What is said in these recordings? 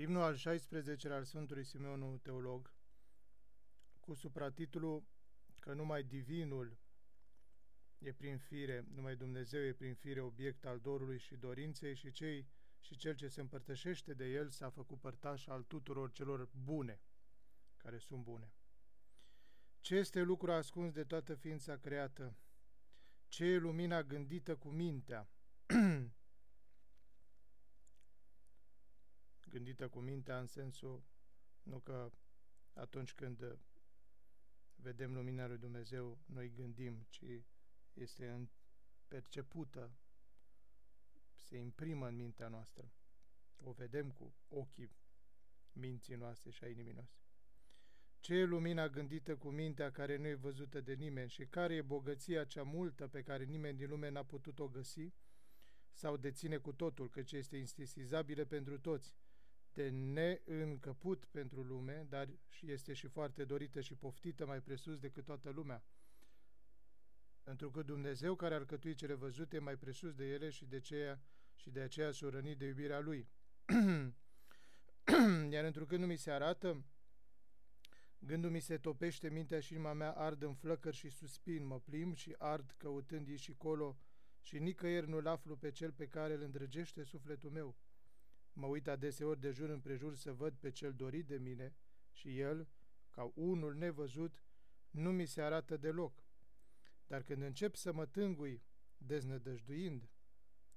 Imnul al 16 al Sfântului Simeonu Teolog, cu supratitlul că numai divinul e prin fire, numai Dumnezeu e prin fire obiect al dorului și dorinței și cei și cel ce se împărtășește de el s-a făcut părtaș al tuturor celor bune, care sunt bune. Ce este lucru ascuns de toată ființa creată? Ce e lumina gândită cu mintea? Gândită cu mintea în sensul nu că atunci când vedem lumina lui Dumnezeu noi gândim, ci este percepută, se imprimă în mintea noastră. O vedem cu ochii minții noastre și a inimii noastre. Ce e lumina gândită cu mintea care nu e văzută de nimeni și care e bogăția cea multă pe care nimeni din lume n-a putut o găsi sau deține cu totul, căci este instisizabilă pentru toți, de neîncăput pentru lume, dar este și foarte dorită și poftită mai presus decât toată lumea. Pentru că Dumnezeu care a alcătuit cele văzute mai presus de ele și de, ceea, și de aceea s-o rănit de iubirea Lui. Iar întrucât nu mi se arată, gândul mi se topește, mintea și inima mea ard în flăcări și suspin, mă plim și ard căutând și colo și nicăieri nu-l aflu pe cel pe care îl îndrăgește sufletul meu. Mă uit adeseori de jur împrejur să văd pe cel dorit de mine și el, ca unul nevăzut, nu mi se arată deloc. Dar când încep să mă tângui, deznădăjduind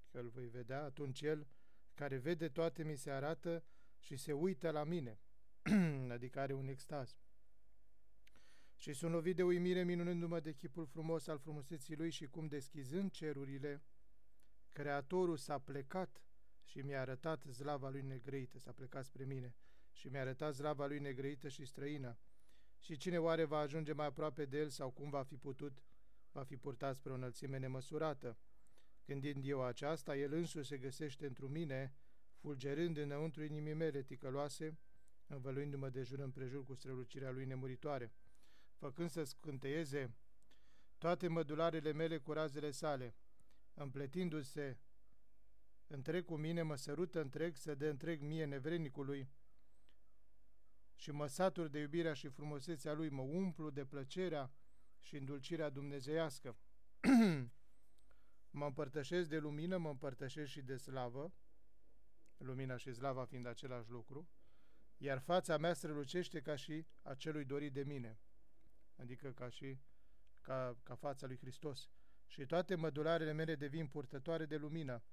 că îl voi vedea, atunci el, care vede toate, mi se arată și se uită la mine, adică are un extaz. Și sunt lovit de uimire minunându-mă de chipul frumos al frumuseții lui și cum deschizând cerurile, Creatorul s-a plecat și mi-a arătat zlava lui negrăită, s-a plecat spre mine, și mi-a arătat zlava lui negrăită și străină. Și cine oare va ajunge mai aproape de el sau cum va fi putut, va fi purtat spre o înălțime nemăsurată. Gândind eu aceasta, el însuși se găsește într mine, fulgerând înăuntru inimii mele ticăloase, învăluindu-mă de jur împrejur cu strălucirea lui nemuritoare, făcând să scânteieze toate mădularele mele cu razele sale, împletindu-se întreg cu mine, mă sărută întreg, să dă întreg mie nevrenicului și mă satur de iubirea și frumusețea lui, mă umplu de plăcerea și îndulcirea dumnezeiască. mă împărtășesc de lumină, mă împărtășesc și de slavă, lumina și slava fiind același lucru, iar fața mea strălucește ca și acelui dorit de mine, adică ca și ca, ca fața lui Hristos. Și toate mădularele mele devin purtătoare de lumină,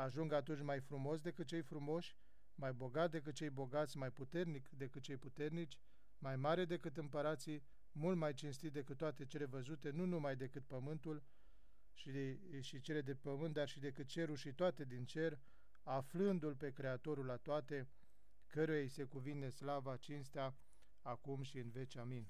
ajung atunci mai frumos decât cei frumoși, mai bogat decât cei bogați, mai puternic decât cei puternici, mai mare decât împărații, mult mai cinstit decât toate cele văzute, nu numai decât pământul și, de, și cele de pământ, dar și decât cerul și toate din cer, aflându-L pe Creatorul la toate, căruia îi se cuvine slava, cinstea, acum și în veci. Amin.